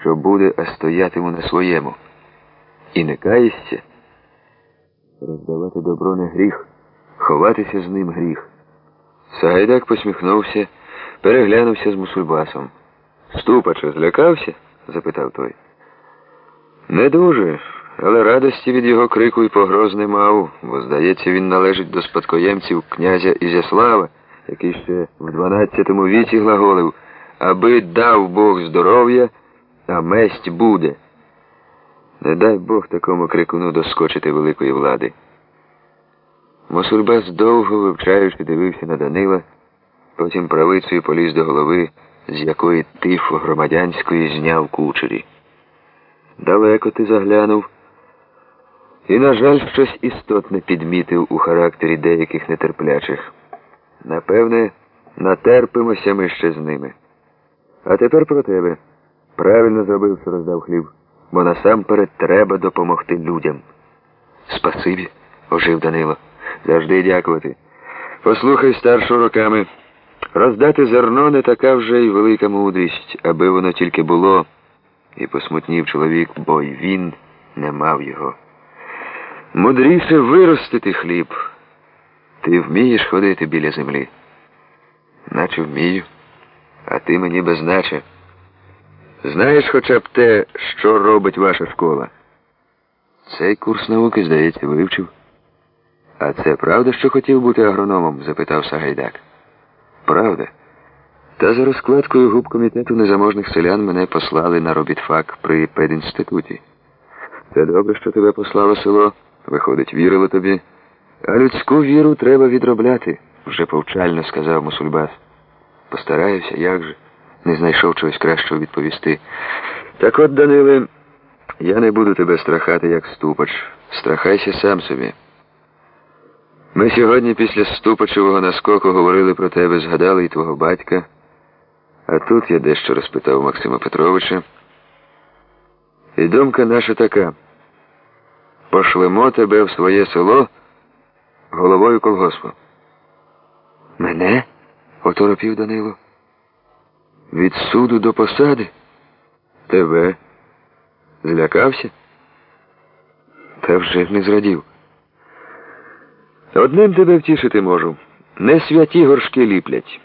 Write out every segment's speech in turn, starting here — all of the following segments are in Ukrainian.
що буде, а стоятиму на своєму. І не каєшся? Роздавати добро не гріх, ховатися з ним гріх. Сагайдак посміхнувся, переглянувся з мусульбасом. Ступача злякався? запитав той. Не дуже, але радості від його крику і погроз не мав, бо, здається, він належить до спадкоємців князя Ізяслава, який ще в 12 віці глаголив, аби дав Бог здоров'я, а месть буде. Не дай Бог такому крикуну доскочити великої влади. Мосульбас довго вивчаючи, дивився на Данила, потім правицею поліз до голови, з якої тиф громадянської зняв кучері. Далеко ти заглянув, і, на жаль, щось істотне підмітив у характері деяких нетерплячих. Напевне, натерпимося ми ще з ними. А тепер про тебе. Правильно зробив, що роздав хліб, бо насамперед треба допомогти людям. Спасибі, ожив Данило. Завжди дякувати. Послухай старшого роками. Роздати зерно не така вже й велика мудрість, аби воно тільки було, і посмутнів чоловік, бо й він не мав його. Мудріше виростити хліб. Ти вмієш ходити біля землі? Наче вмію, а ти мені безначе. Знаєш хоча б те, що робить ваша школа? Цей курс науки, здається, вивчив. А це правда, що хотів бути агрономом? запитав Сагайдак. Правда. Та за розкладкою губкомітету незаможних селян мене послали на робітфак при педінституті. Це добре, що тебе послало село. Виходить, вірило тобі. А людську віру треба відробляти, вже повчально сказав Мусульбас. Постараюся, як же, не знайшов чогось кращого відповісти. Так от, Даниле, я не буду тебе страхати, як ступач. Страхайся сам собі. Ми сьогодні після ступачевого наскоку говорили про тебе, згадали і твого батька. А тут я дещо розпитав Максима Петровича. І думка наша така. Пошлемо тебе в своє село головою колгоспу. Мене? оторопів Данило. Від суду до посади? Тебе? Злякався? Та вже не зрадів. Одним тебе втішити можу. Не святі горшки ліплять.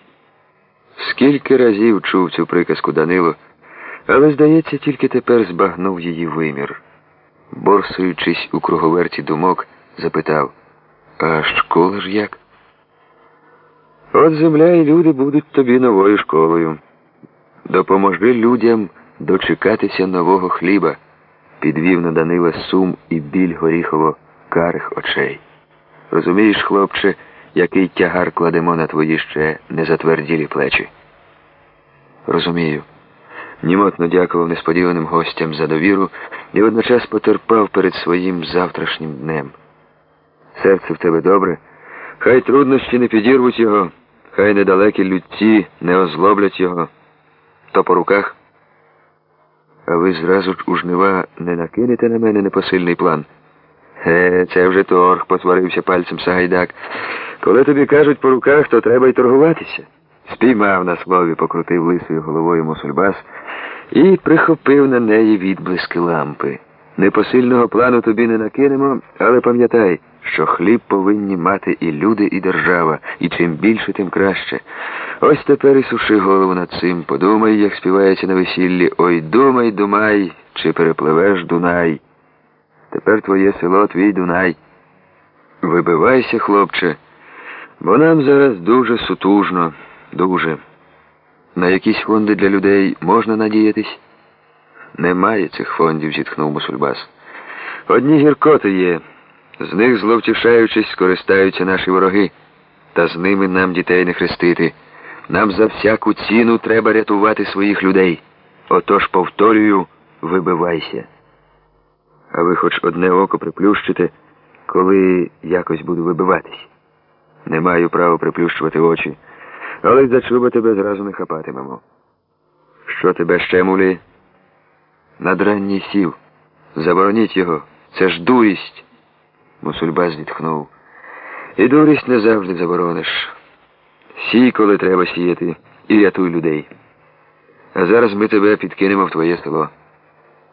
Скільки разів чув цю приказку Данило, але, здається, тільки тепер збагнув її вимір. Борсуючись у круговерті думок, запитав, а школа ж як? От земля і люди будуть тобі новою школою. Допоможи людям дочекатися нового хліба, підвів на Данила сум і біль горіхово карих очей. Розумієш, хлопче, який тягар кладемо на твої ще незатверділі плечі? Розумію. Німотно дякував несподіваним гостям за довіру і водночас потерпав перед своїм завтрашнім днем. Серце в тебе добре, хай труднощі не підірвуть його, хай недалекі людці не озлоблять його. То по руках. А ви зразу ж у жнива не накинете на мене непосильний план. Е, це вже торг, посварився пальцем Сагайдак. Коли тобі кажуть по руках, то треба й торгуватися. Спіймав на слові, покрутив лисою головою мусульбас і прихопив на неї відблиски лампи. Непосильного плану тобі не накинемо, але пам'ятай, що хліб повинні мати і люди, і держава, і чим більше, тим краще. Ось тепер і суши голову над цим. Подумай, як співається на весіллі. Ой, думай, думай, чи перепливеш Дунай. Тепер твоє село, твій Дунай. Вибивайся, хлопче, бо нам зараз дуже сутужно, дуже. На якісь фонди для людей можна надіятись? Немає цих фондів, зітхнув Мусульбас. Одні гіркоти є. З них, зловтішаючись, скористаються наші вороги, та з ними нам дітей не хрестити. Нам за всяку ціну треба рятувати своїх людей. Отож, повторюю, вибивайся. А ви хоч одне око приплющите, коли якось буду вибиватись. Не маю права приплющувати очі, але й за чуба тебе зразу не хапатимемо. Що тебе ще мулі? Надранній сів. Забороніть його. Це ж дурість. Мусульба зітхнув. І дурість не завжди заборониш. Сій, коли треба сіяти, і рятуй людей. А зараз ми тебе підкинемо в твоє село.